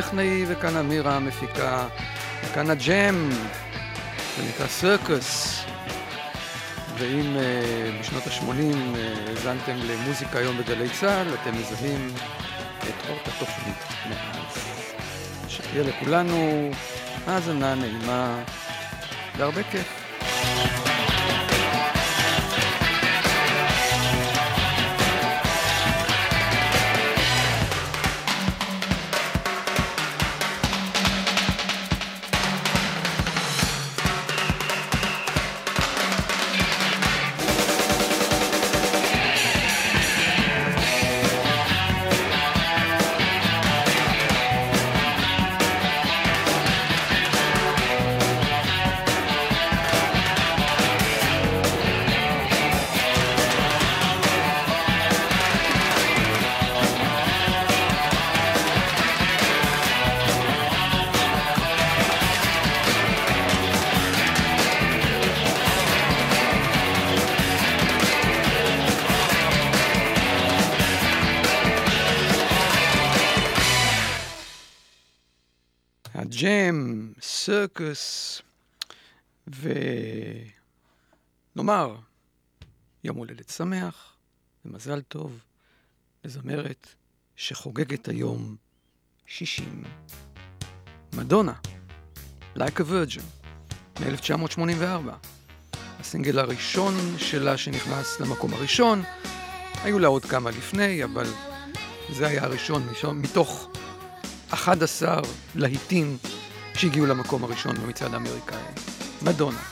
הטכנאי וכאן אמירה המפיקה, וכאן הג'ם, זה נקרא סרקוס. ואם uh, בשנות ה-80 האזנתם uh, למוזיקה היום בגלי צה"ל, אתם מזהים את אורט התוכנית מאז. שיהיה לכולנו האזנה נעימה והרבה כיף. ונאמר, יום הולדת שמח ומזל טוב לזמרת שחוגגת היום 60. מדונה, Like a Virgin, מ-1984. הסינגל הראשון שלה שנכנס למקום הראשון, היו לה עוד כמה לפני, אבל זה היה הראשון מתוך 11 להיטים שהגיעו למקום הראשון במצעד האמריקאי. מדונה.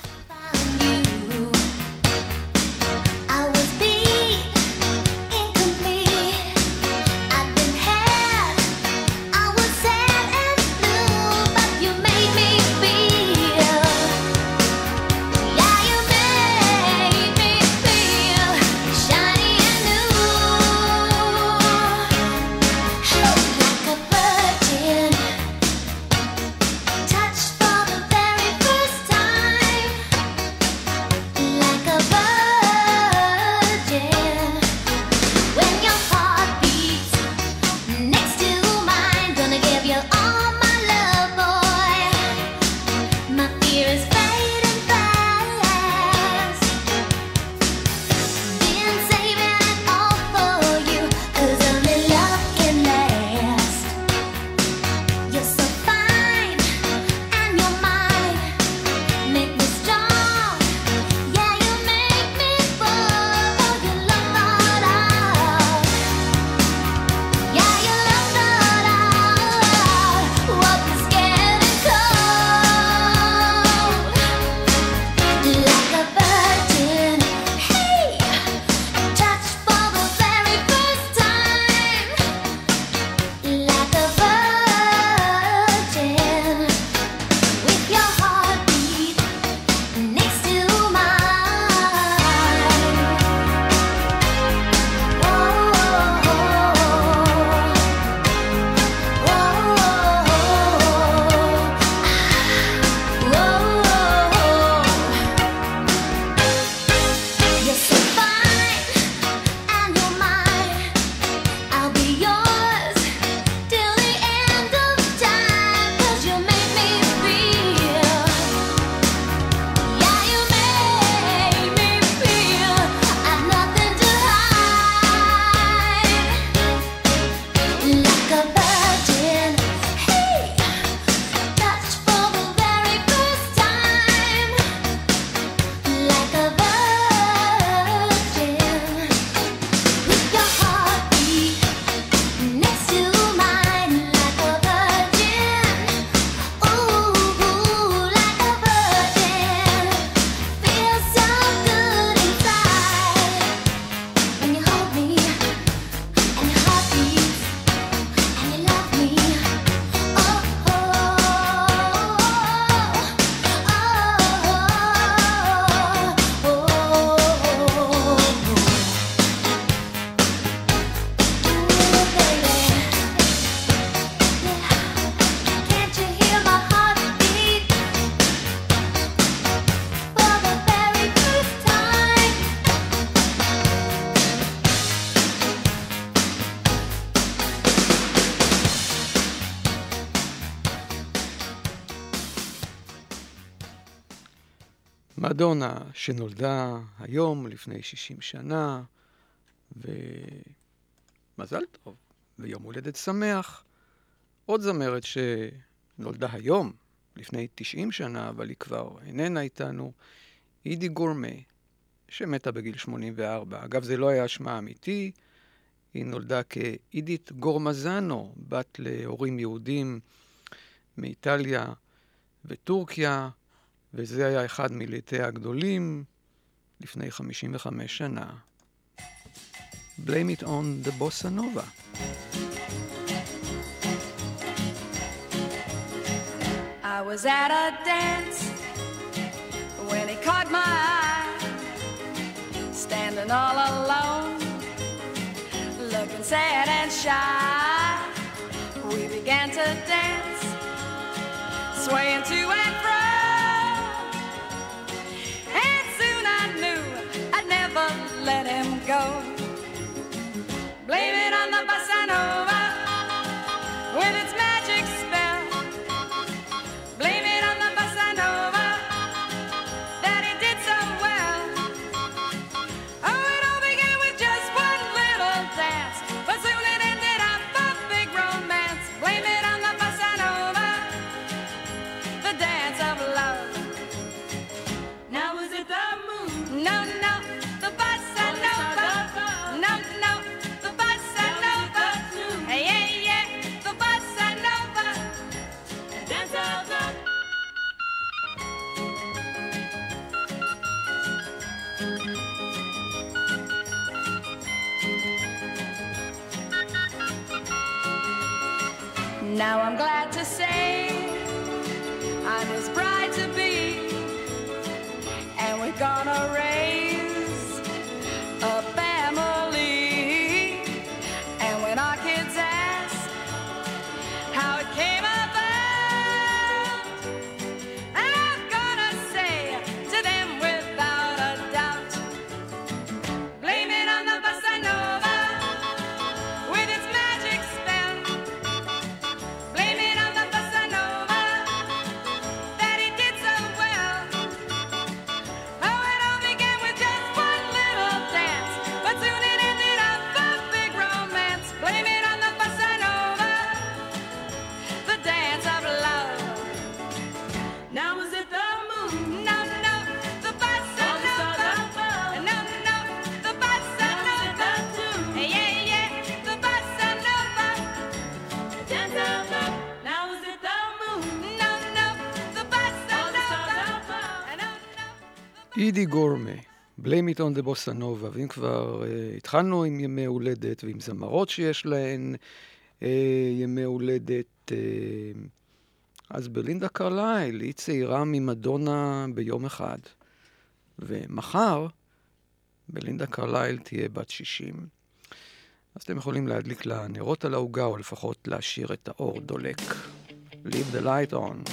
שנולדה היום, לפני 60 שנה, ומזל טוב, ויום הולדת שמח. עוד זמרת שנולדה היום, לפני 90 שנה, אבל היא כבר איננה איתנו, אידי גורמה, שמתה בגיל 84. אגב, זה לא היה שמה אמיתי, היא נולדה כאידית גורמזנו, בת להורים יהודים מאיטליה וטורקיה, וזה היה אחד מליטיה הגדולים לפני 55 שנה. Blame it on the bossa nova. I was at a dance when he caught my eye, standing all alone, looking sad and shy. We began to dance, swaying to and fro. Go. Now I'm glad to say I'm his bride to be, and we're gonna On the bossa nova, ואם כבר uh, התחלנו עם ימי הולדת ועם זמרות שיש להן uh, ימי הולדת, uh, אז בלינדה קרלייל היא צעירה ממדונה ביום אחד, ומחר בלינדה קרלייל תהיה בת 60. אז אתם יכולים להדליק לה נרות על העוגה, או לפחות להשאיר את האור דולק. Leave the light on.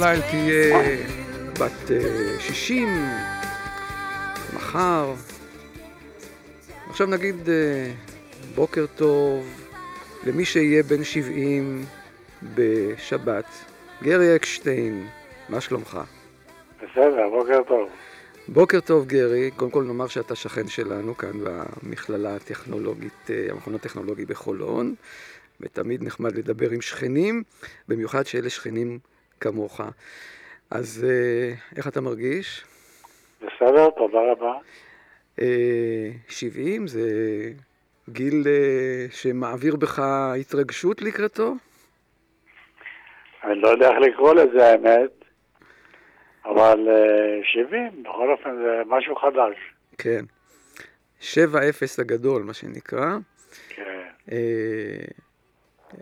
קרלייל תהיה בת 60 מחר. עכשיו נגיד בוקר טוב למי שיהיה בן 70 בשבת. גרי אקשטיין, מה שלומך? בסדר, בוקר טוב. בוקר טוב גרי, קודם כל נאמר שאתה שכן שלנו כאן במכללה הטכנולוגית, המכון הטכנולוגי בחולון, ותמיד נחמד לדבר עם שכנים, במיוחד שאלה שכנים כמוך. אז איך אתה מרגיש? בסדר, תודה רבה. 70 זה גיל שמעביר בך התרגשות לקראתו? אני לא יודע איך לקרוא לזה האמת, אבל 70, בכל אופן זה משהו חדש. כן. 7-0 הגדול, מה שנקרא. כן.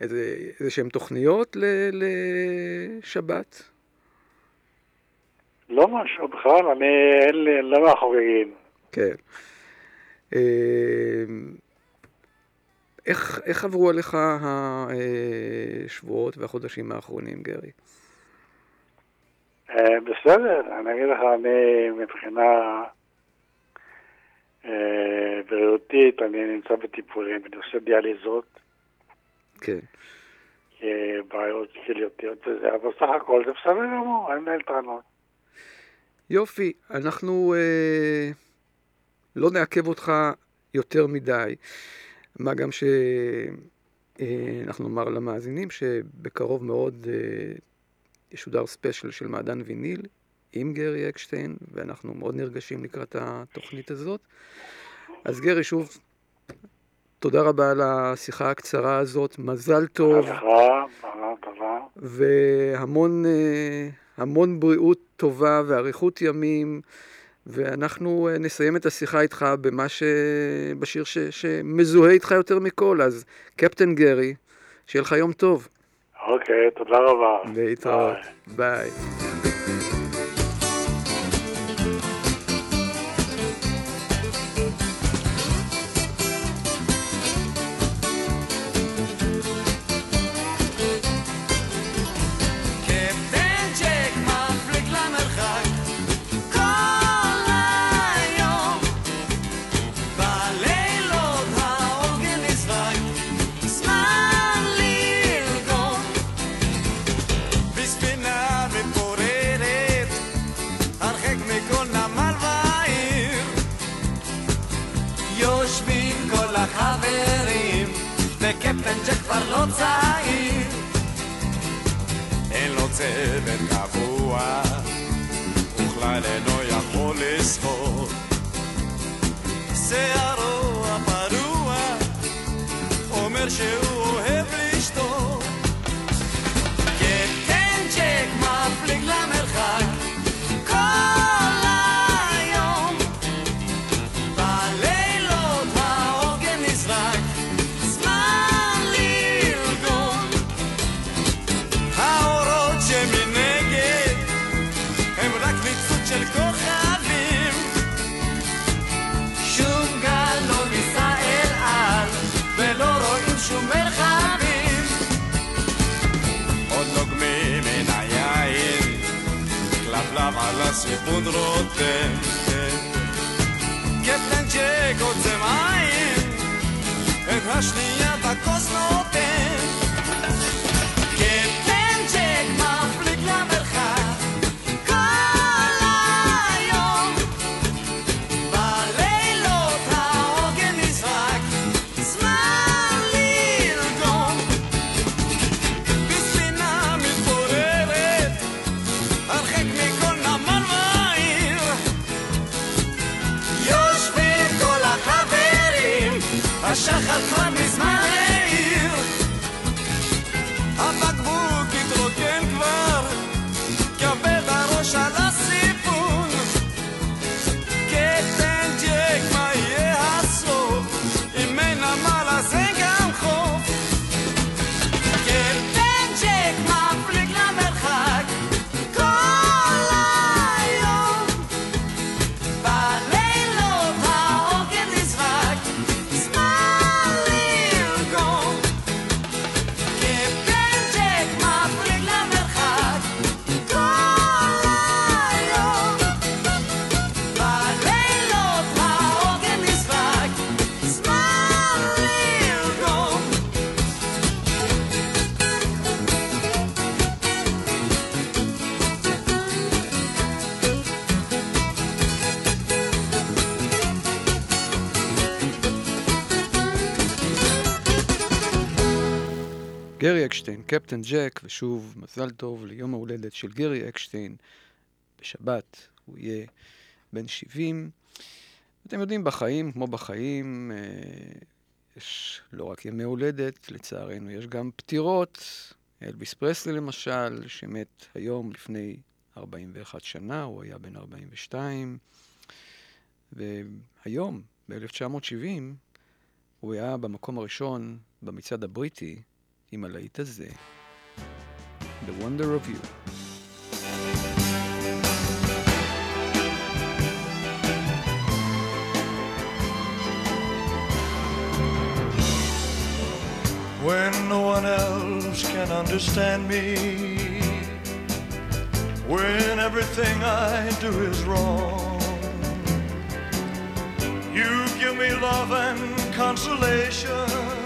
איזה, איזה שהן תוכניות לשבת? לא משהו בכלל, אני, אין לי, לא מהחוגגים. כן. איך, איך עברו עליך השבועות והחודשים האחרונים, גרי? בסדר, אני אגיד לך, אני מבחינה בריאותית, אני נמצא בטיפולים, אני עושה דיאליזות. כן. בעיות כליותיות וזה, אבל סך הכל זה בסדר גמור, אין מנהל טענות. יופי, אנחנו אה, לא נעכב אותך יותר מדי. מה גם שאנחנו נאמר למאזינים שבקרוב מאוד אה, ישודר ספיישל של מעדן ויניל עם גרי אקשטיין, ואנחנו מאוד נרגשים לקראת התוכנית הזאת. אז גרי, שוב, תודה רבה על השיחה הקצרה הזאת, מזל טוב. תודה, תודה. והמון המון בריאות טובה ואריכות ימים. ואנחנו נסיים את השיחה איתך במה ש... בשיר ש... שמזוהה איתך יותר מכל, אז קפטן גרי, שיהיה לך יום טוב. אוקיי, תודה רבה. להתראות. ביי. קפטן se pun rote Kiedy będzie koce majem, raczej ja tak osnotę גרי אקשטיין, קפטן ג'ק, ושוב, מזל טוב ליום ההולדת של גרי אקשטיין. בשבת הוא יהיה בן 70. אתם יודעים, בחיים, כמו בחיים, אה, יש לא רק ימי הולדת, לצערנו, יש גם פטירות. אלביס פרסלי למשל, שמת היום לפני 41 שנה, הוא היה בן 42. והיום, ב-1970, הוא היה במקום הראשון במצעד הבריטי עם הלהיט הזה, The Wonder of You. when no one else can understand me, when everything I do is wrong. You give me love and consolation.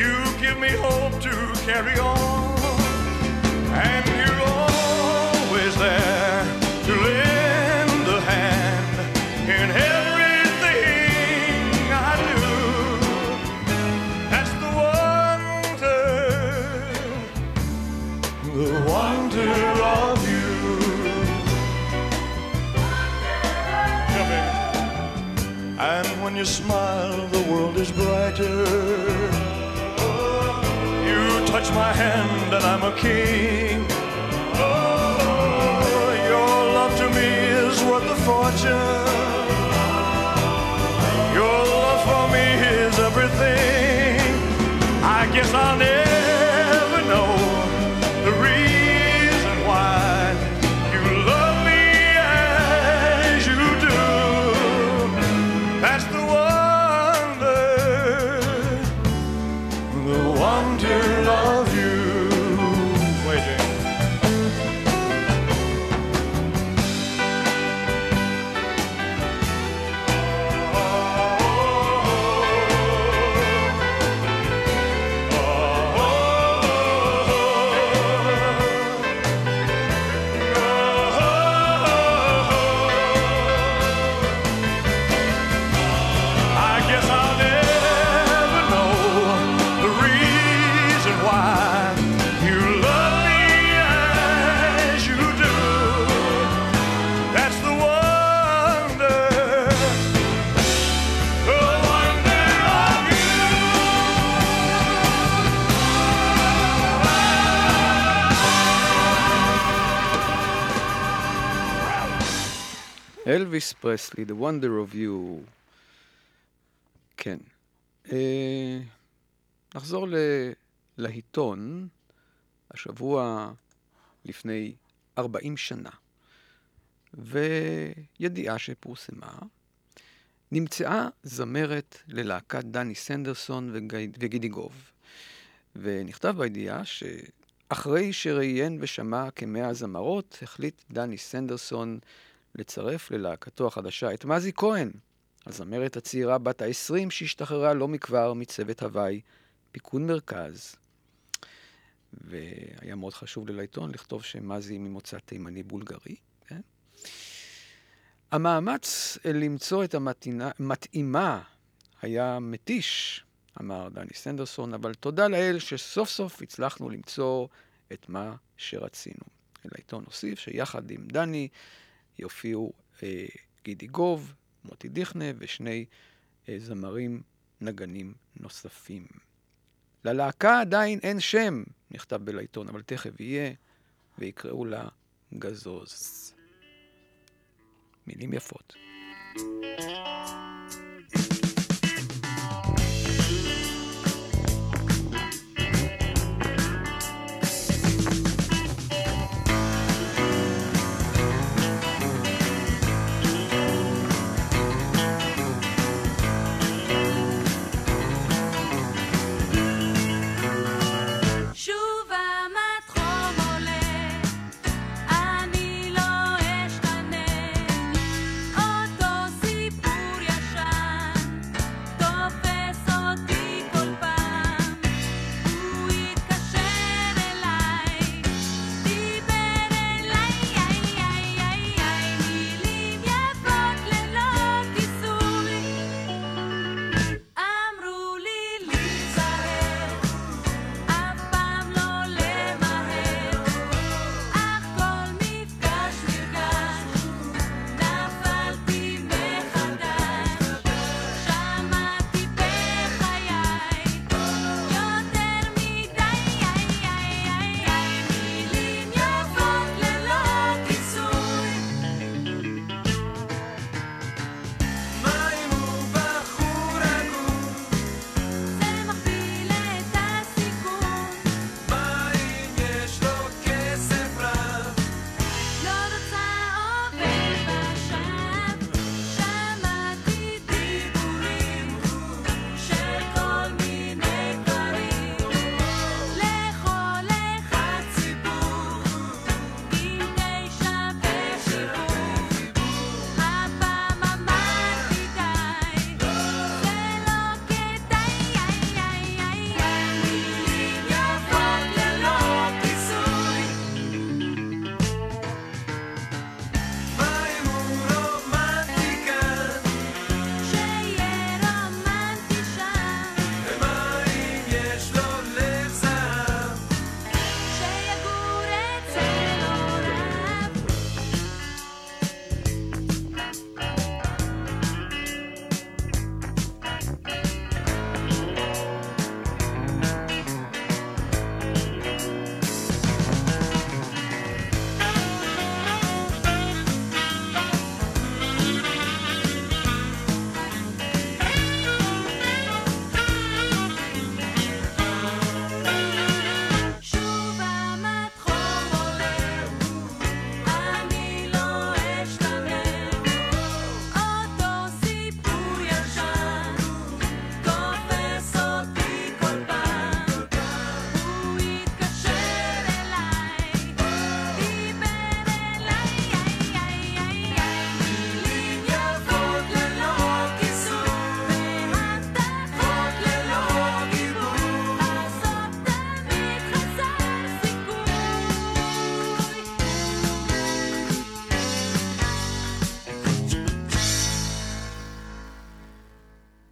You give me hope to carry on. And you're always there to lend a hand in everything I do. That's the wonder, the wonder of you. And when you smile, the world is brighter. Touch my hand, and I'm a king. Oh, your love to me is worth a fortune. אלוויס פרסלי, The Wonder of You. כן. אה, נחזור. לעיתון, השבוע לפני 40 שנה, וידיעה שפורסמה, נמצאה זמרת ללהקת דני סנדרסון וג- וגידי גוב. ונכתב בידיעה שאחרי שראיין ושמע כמאה זמרות, החליט דני סנדרסון לצרף ללהקתו החדשה את מזי כהן, הזמרת הצעירה בת ה-20 שהשתחררה לא מכבר מצוות הוואי, פיקוד מרכז. והיה מאוד חשוב לי לעיתון לכתוב שמזי ממוצא תימני בולגרי. כן? המאמץ למצוא את המתאימה היה מתיש, אמר דני סנדרסון, אבל תודה לאל שסוף סוף הצלחנו למצוא את מה שרצינו. לעיתון הוסיף שיחד עם דני יופיעו אה, גידי גוב, מוטי דיכנה ושני אה, זמרים נגנים נוספים. ללהקה עדיין אין שם, נכתב בלעיתון, אבל תכף יהיה, ויקראו לה גזוז. מילים יפות. שוב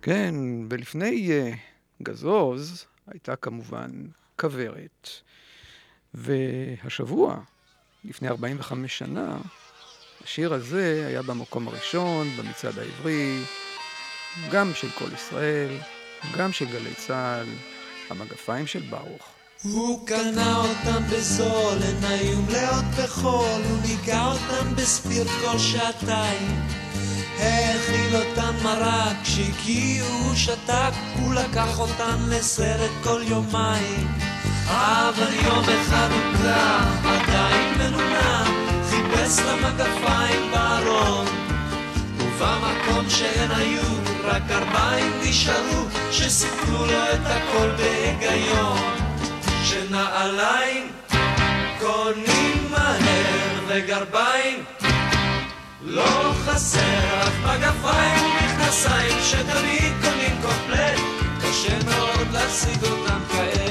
כן, ולפני uh, גזוז הייתה כמובן כוורת, והשבוע, לפני 45 שנה, השיר הזה היה במקום הראשון, במצעד העברי, גם של כל ישראל, גם של גלי צה"ל, המגפיים של ברוך. הוא קנה אותם בזול, הן היו מלאות בחול, הוא ניגע אותם בספירט כל שעתיים. האכיל אותן מרק, כשהגיעו הוא שתק, הוא לקח אותן לסרט כל יומיים. אבל יום אחד קם, עדיין מנומנם, חיפש למגפיים בארון. ובמקום שהן היו, רק ארבעים נשארו, שסיפרו לו את הכל בהיגיון. שנעליים קונים מהר וגרביים לא חסר אף מגפיים ומכנסיים שתמיד קונים קומפלט. קשה מאוד להשיג אותם כעת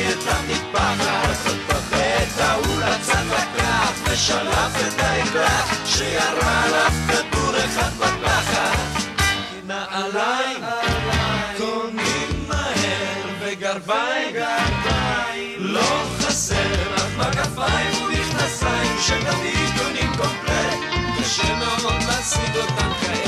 את המטפחת. את ההוא לצד לקח ושלף את האקדח שירה עליו כדור אחד בתחת. נעליים קונים מהר וגרביים לא חסר אף מגפיים ומכנסיים שתמיד קונים קומפלט קשה מאוד להשיג אותם כעת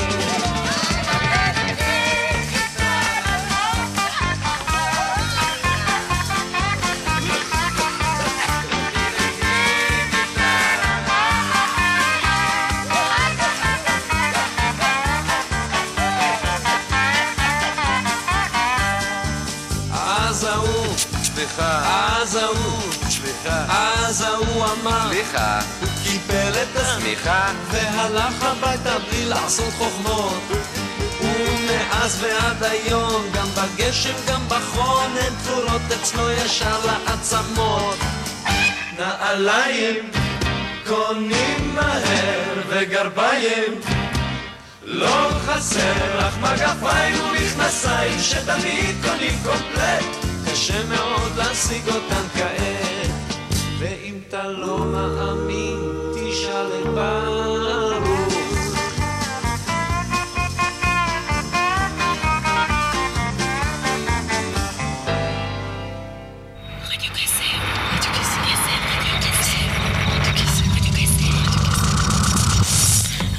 סליחה, אז ההוא אמר, סליחה, הוא קיבל את הסמיכה והלך הביתה בלי לעשות חוכמות. ומאז ועד היום, גם בגשם, גם בחון, הן תפורות אצלו ישר לעצמות. נעליים קונים מהר וגרביים לא חסר אך מגפיים ומכנסיים שתמיד קונים קומפלט. קשה מאוד להשיג אותם כעת ואם אתה לא מאמין תשאל את ברוך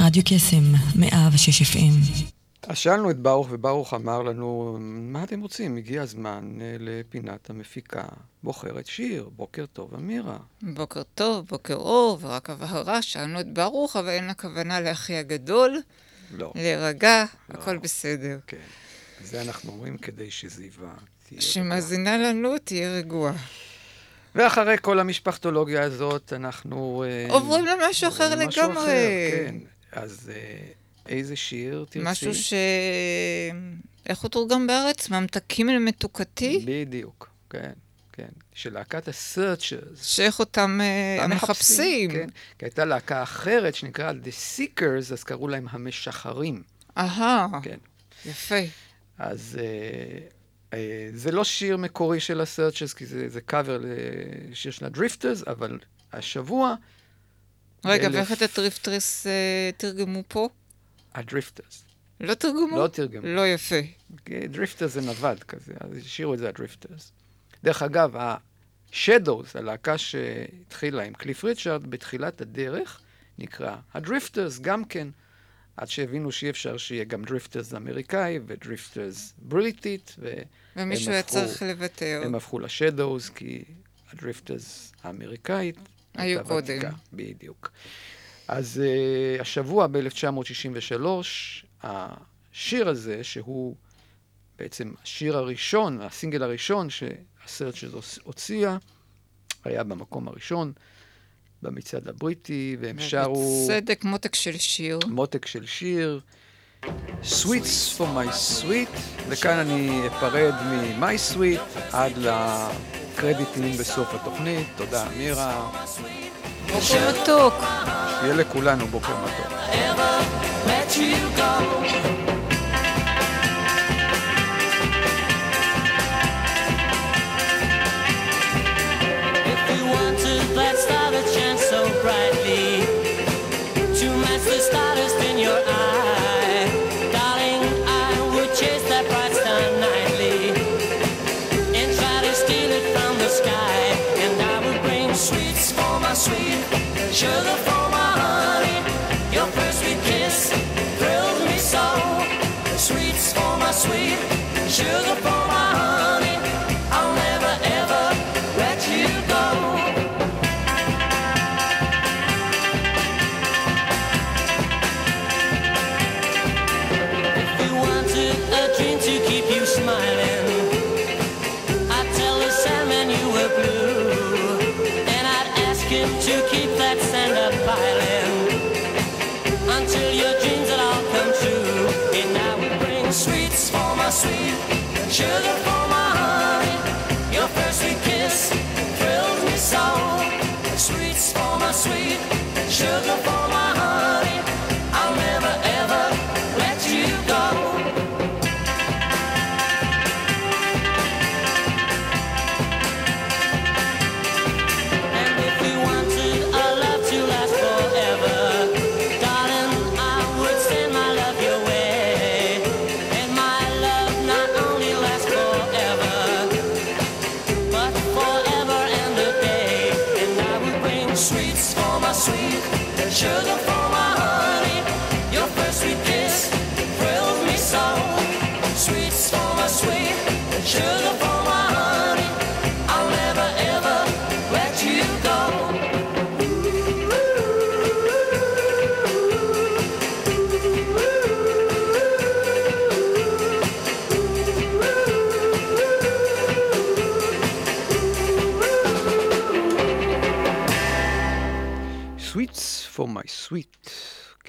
רדיו קסם, 106 FM. אז שאלנו את ברוך, וברוך אמר לנו, מה אתם רוצים? הגיע הזמן אה, לפינת המפיקה בוחרת שיר. בוקר טוב, אמירה. בוקר טוב, בוקר אור, ורק הבהרה, שאלנו את ברוך, אבל אין הכוונה לאחי הגדול, לא. להירגע, הכל בסדר. כן. זה אנחנו אומרים כדי שזיווה תהיה... שמאזינה לנו, תהיה רגועה. ואחרי כל המשפחתולוגיה הזאת, אנחנו... אה, עוברים למשהו אחר לגמרי. אחר, כן. אז אה, איזה שיר תרצי? משהו איך הוא תורגם בארץ? ממתקים למתוקתי? בדיוק, כן, כן. של להקת ה-searchers. שאיך אותם אה, המחפשים. כן. כי הייתה להקה אחרת שנקראה The Seekers, אז קראו להם המשחרים. אהה, כן. יפה. אז אה, אה, זה לא שיר מקורי של ה-searchers, כי זה, זה קאבר לשיר של הדריפטרס, אבל השבוע... רגע, ואיך את הדריפטרס אה, תרגמו פה? הדריפטרס. לא תרגמו? לא תרגמו. לא יפה. דריפטרס זה נווד כזה, אז השאירו את זה הדריפטרס. דרך אגב, ה-Shadows, הלהקה שהתחילה עם קליף ריצ'רד, בתחילת הדרך נקרא הדריפטרס גם כן, עד שהבינו שאי אפשר שיהיה גם דריפטרס אמריקאי ודריפטרס בריטית, ומישהו היה צריך לוותר. הם הפכו לשדווז, כי הדריפטרס האמריקאית היו קודם. בדיוק. אז uh, השבוע ב-1963, השיר הזה, שהוא בעצם השיר הראשון, הסינגל הראשון שהסרט שלו הוציאה, היה במקום הראשון במצעד הבריטי, והם שרו בצדק, מותק של שיר. מותק של שיר, Sweets for my sweet, וכאן אני אפרד מ-my sweet עד לקרדיטים בסוף התוכנית. תודה, מירה. בוקר מתוק. שיהיה לכולנו בוקר מתוק.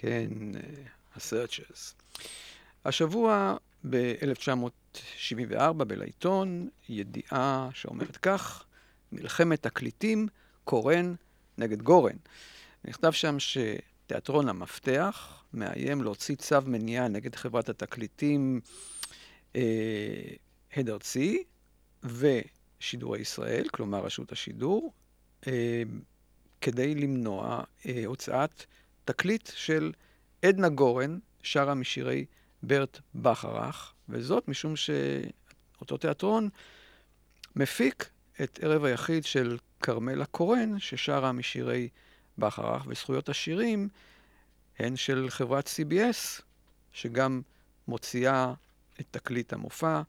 כן, אה, ה-searchers. השבוע ב-1974 בלעיתון ידיעה שאומרת כך, מלחמת תקליטים, קורן נגד גורן. נכתב שם שתיאטרון המפתח מאיים להוציא צו מניעה נגד חברת התקליטים אה, הד ארצי ושידורי ישראל, כלומר רשות השידור, אה, כדי למנוע אה, הוצאת תקליט של עדנה גורן, שרה משירי ברט בכרך, וזאת משום שאותו תיאטרון מפיק את ערב היחיד של כרמלה קורן, ששרה משירי בכרך, וזכויות השירים הן של חברת CBS, שגם מוציאה את תקליט המופע.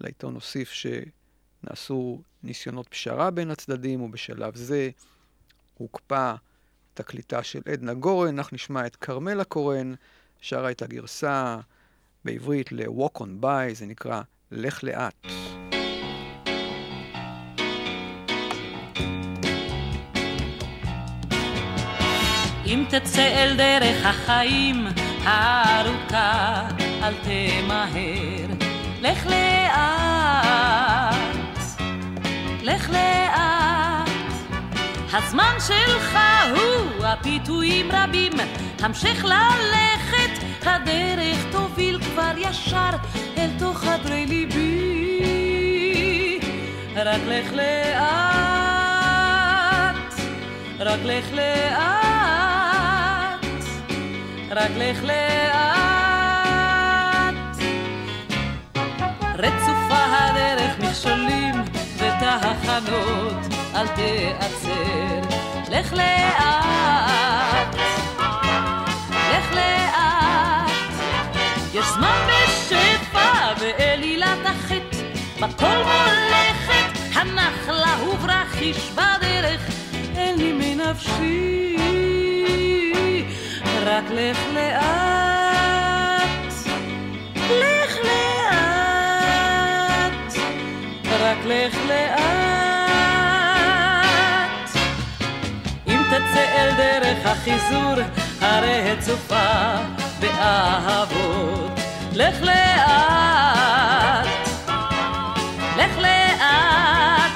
לעיתון הוסיף שנעשו ניסיונות פשרה בין הצדדים, ובשלב זה הוקפא תקליטה של עדנה גורן, אנחנו נשמע את כרמלה קורן, שרה את הגרסה בעברית ל-Walk on by, זה נקרא לך לאט. אם תצא אל דרך החיים הארוכה, אל תמהר לך לאט, לך לאט. הזמן שלך הוא הפיתויים רבים, המשך ללכת, הדרך תוביל כבר ישר אל תוך חדרי ליבי. רק לך לאט, רק לך לאט, רק לך לאט. רצופה הדרך מכשולים ותחנות, אל תיעצר, לך לאט, לך לאט. יש זמן בשפע ואלילת החטא, בכל מולכת הנחלה וברכיש בדרך, אין לי מנפשי, רק לך לאט, לך לאט, רק לך לאט. אל דרך החיזור, הרי הצופה באהבות. לך לאט, לך לאט,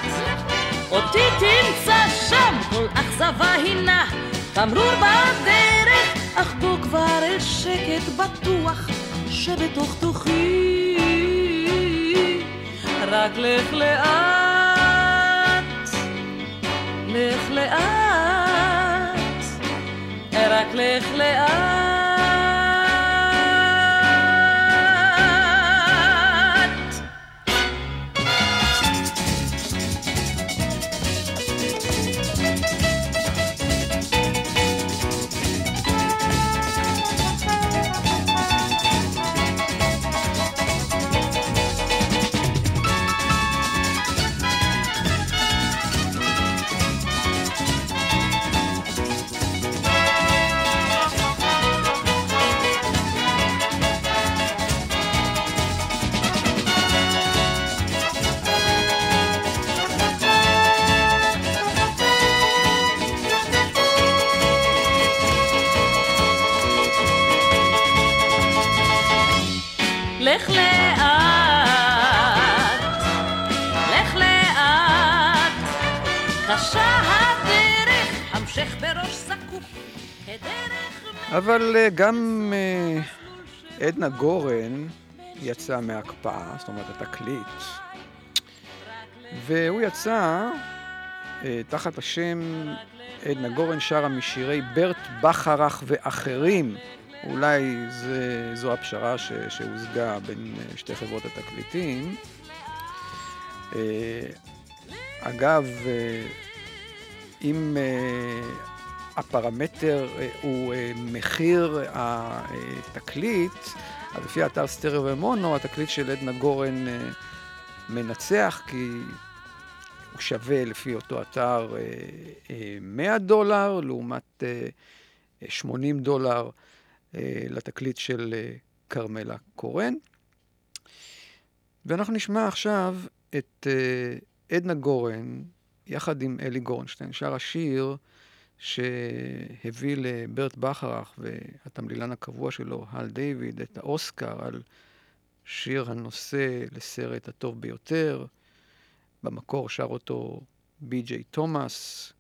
אותי תמצא שם, כל אכזבה הינה תמרור בדרך, אך בוא כבר אל שקט בטוח שבתוך תוכי. רק לך לאט, לך לאט, רק לך לאט. אבל אה, גם אה, עדנה גורן יצא מההקפאה, זאת אומרת התקליט, והוא יצא אה, תחת השם עדנה גורן שרה משירי ברט בכרך ואחרים. אולי זה, זו הפשרה ש, שהושגה בין שתי חברות התקליטים. אגב, אם הפרמטר אה, הוא אה, מחיר התקליט, אז לפי האתר סטריאו ומונו, התקליט של עדנה גורן אה, מנצח, כי הוא שווה לפי אותו אתר אה, אה, 100 דולר, לעומת אה, 80 דולר אה, לתקליט של אה, כרמלה קורן. ואנחנו נשמע עכשיו את אה, עדנה גורן, יחד עם אלי גורנשטיין, שר השיר שהביא לברט בכרך והתמלילן הקבוע שלו, הל דיוויד, את האוסקר על שיר הנושא לסרט הטוב ביותר. במקור שר אותו בי.ג'יי תומאס,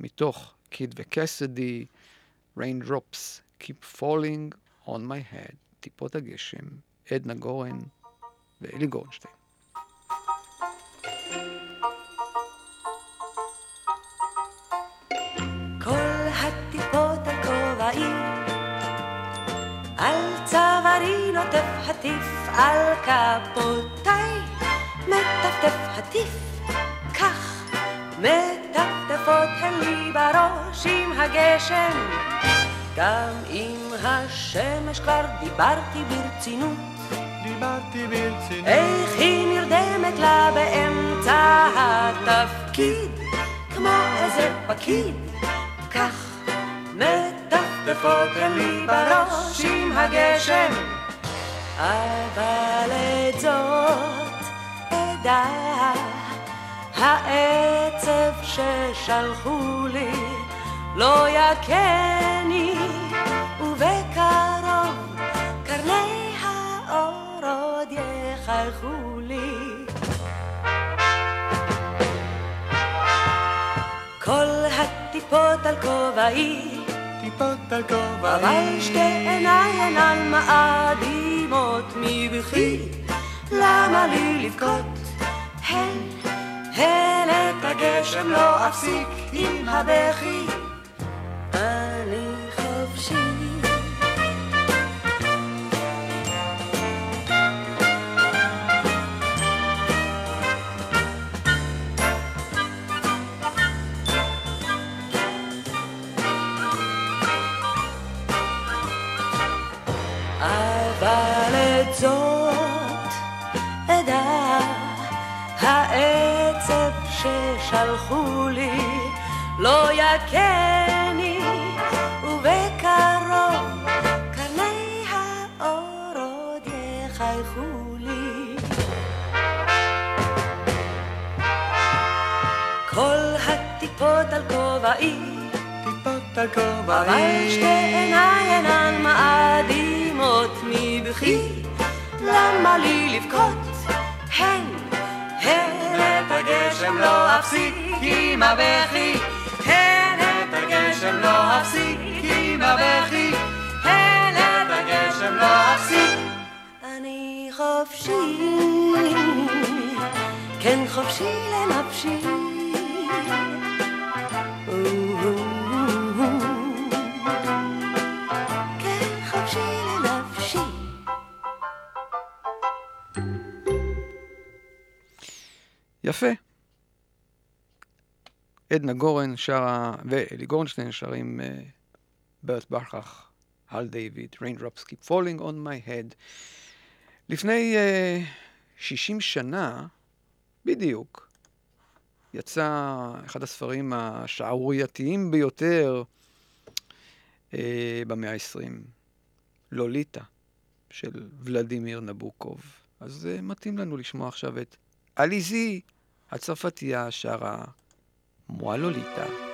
מתוך קיד וקסדי, Raindrops Keep Falling on My Head, טיפות הגשם, עדנה גורן ואלי גורנשטיין. צווארי נוטף הטיף, על כפותיי מטפטף הטיף, כך מטפטפות הן לי בראש עם הגשם. גם עם השמש כבר דיברתי ברצינות, דיברתי ברצינות. איך היא נרדמת לה באמצע התפקיד, כמו איזה פקיד, כך מטפטפות הן לי בראש עם הגשם. אבל את זאת אדע, העצב ששלחו לי לא יכני, ובקרוב קרני האור עוד. יחייכו לי. כל הטיפות על כובעי, טיפות על כובעי, אבל שתי עיניי אינן מאדימות מבכי, למה לי לבכות? הן, הן את הגשם לא אפסיק עם הבכי. אני ששלחו לי לא יכני, ובקרוב קרני האור עוד יחייכו לי. כל הטיפות על כובעי, טיפות על אבל כובעי, שתי עיניי אינן מאדימות מבכי, למה לי לבכות? הן, הן הגשם לא אפסיק עם הבכי, הן את הגשם לא אפסיק עם הבכי, הן את הגשם לא אפסיק. אני חופשי, כן חופשי לנפשי. עדנה גורן שרה, ואלי גורנשטיין שרים uh, ברט בכרך, הל דיוויד, Raindrops Keep Falling on My Head. לפני uh, 60 שנה, בדיוק, יצא אחד הספרים השערורייתיים ביותר uh, במאה ה-20, לוליטה, של ולדימיר נבוקוב. אז uh, מתאים לנו לשמוע עכשיו את עליזי הצרפתייה שרה מואה לוליטה.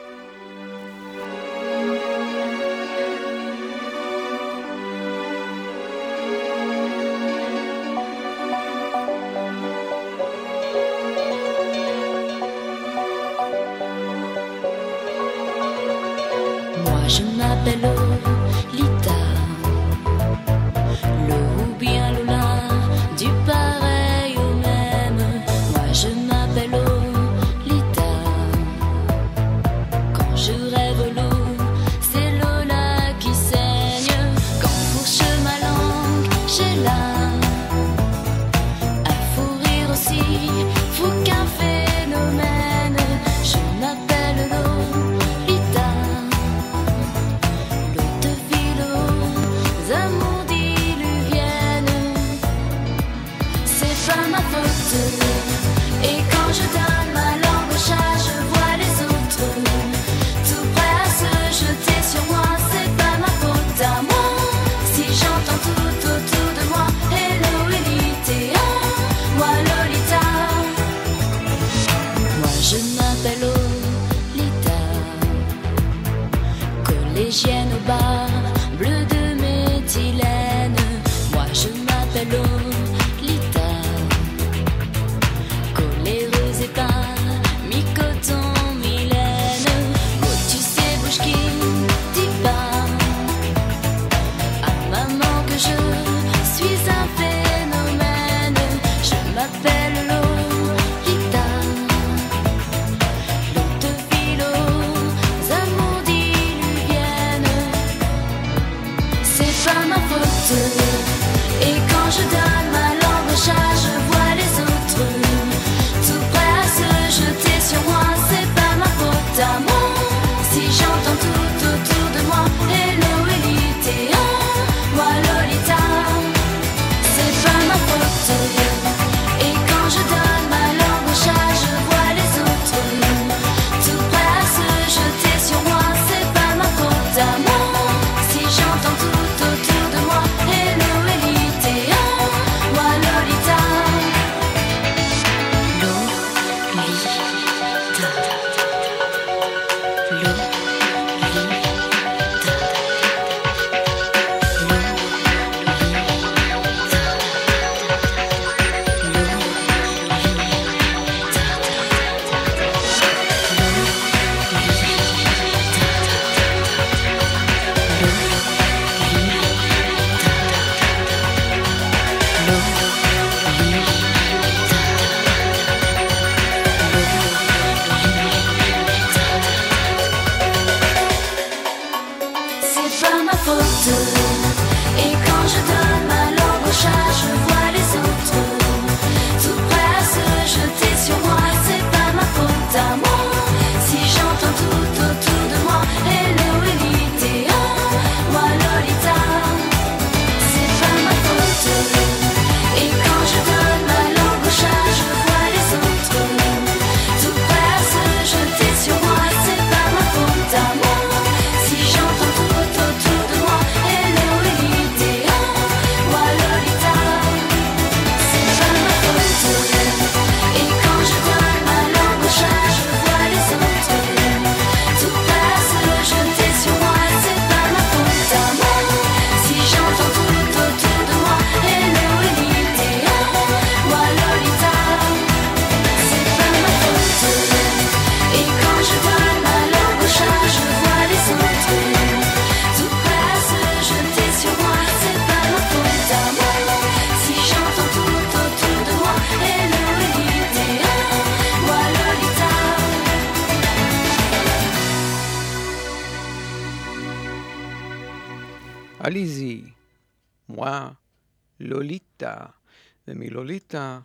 ומלוליטה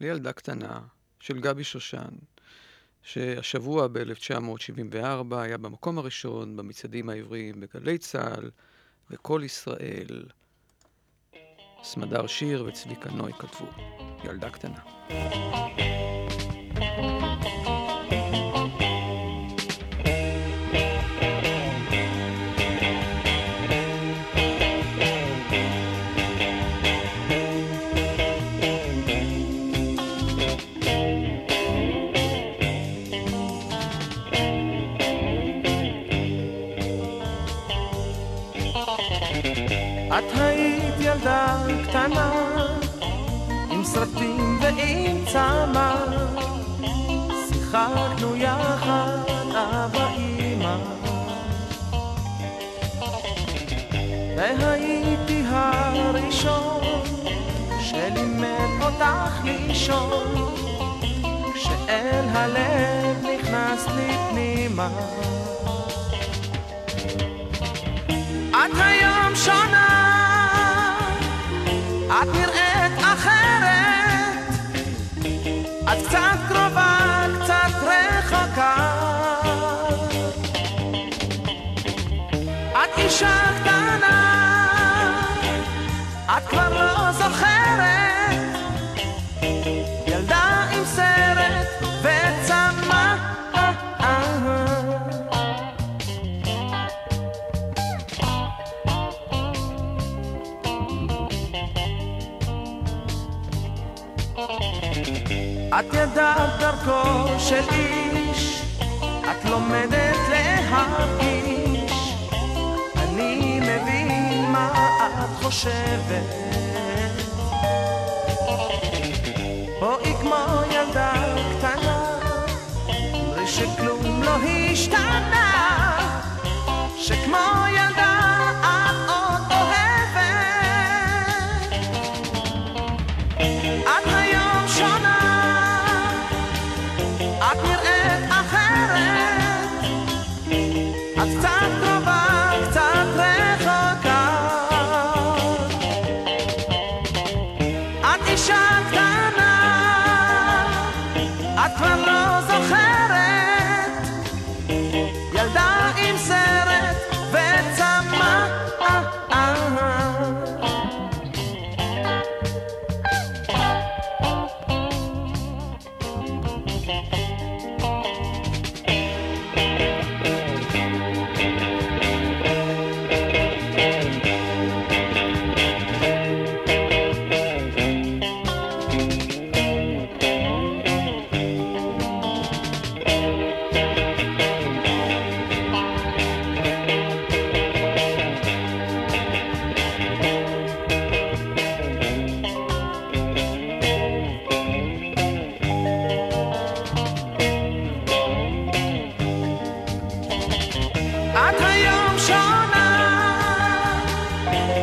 לילדה קטנה של גבי שושן, שהשבוע ב-1974 היה במקום הראשון במצעדים העבריים בגלי צה"ל, וכל ישראל. סמדר שיר וצביקה נוי כתבו, ילדה קטנה. את לישון, כשאל הלב נכנס לי פנימה. את היום שונה, את ידעת דרכו של איש, את לומדת להרגיש. אני מבין מה את חושבת. בואי כמו ילדה קטנה, אמרי שכלום לא השתנה, שכמו ילדה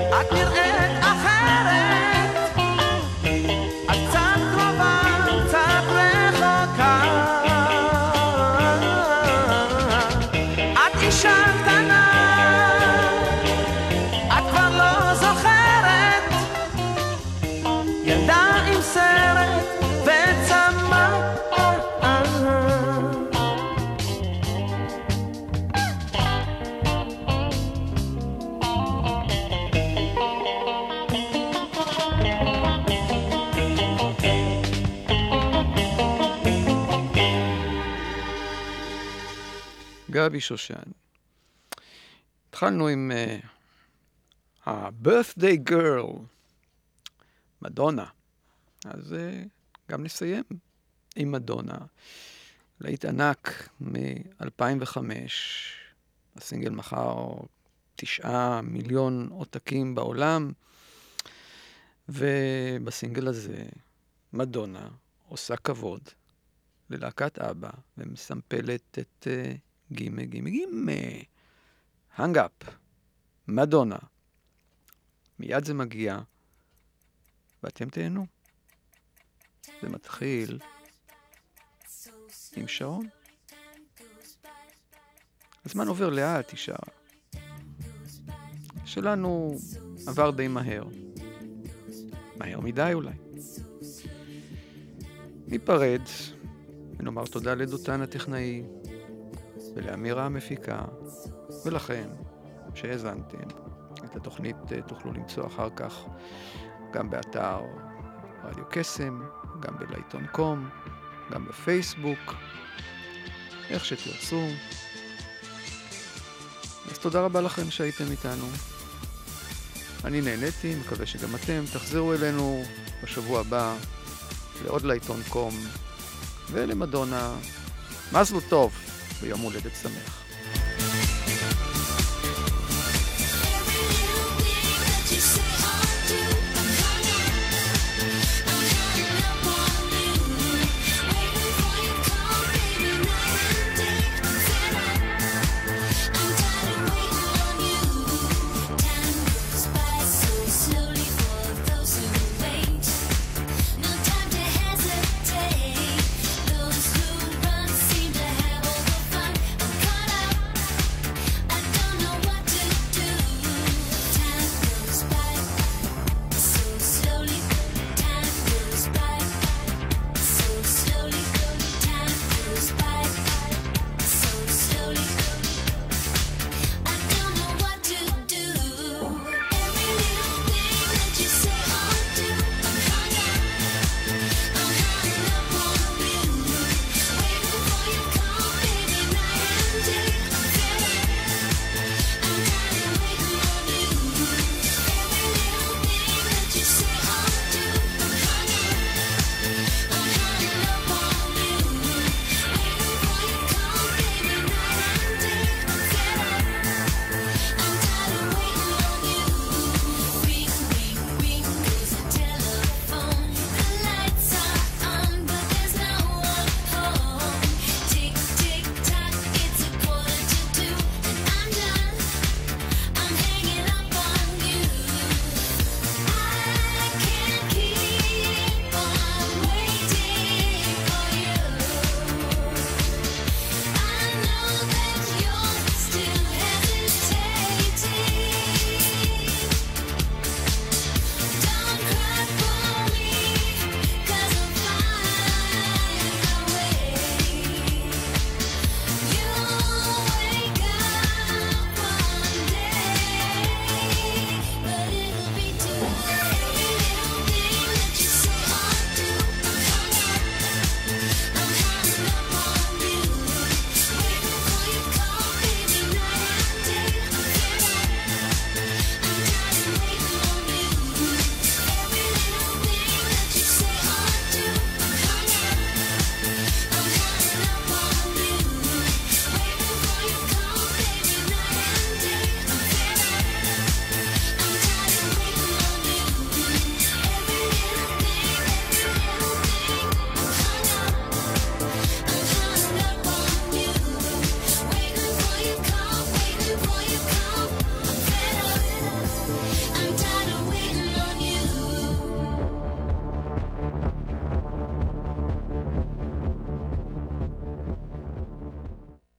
את נראית אחרת, גבי שושן. התחלנו עם uh, ה-birthday girl, מדונה. אז uh, גם נסיים עם מדונה. להיט ענק מ-2005, הסינגל מכר תשעה מיליון עותקים בעולם, ובסינגל הזה מדונה עושה כבוד ללהקת אבא ומסמפלת את uh, גימה גימה גימה. הנג אפ, מדונה. מיד זה מגיע, ואתם תהנו. זה מתחיל עם שעון. הזמן עובר לאט, היא שרה. שלנו עבר די מהר. מהר מדי אולי. ניפרד ונאמר תודה לדותן הטכנאי ולאמירה המפיקה ולכם שהאזנתם. את התוכנית אה, תוכלו למצוא אחר כך גם באתר רדיו קסם, גם בלעיתון קום, גם בפייסבוק, איך שתרצו. אז תודה רבה לכם שהייתם איתנו. אני נהניתי, מקווה שגם אתם. תחזרו אלינו בשבוע הבא לעוד לעיתון קום ולמדונה. מזל טוב ביום הולדת שמח.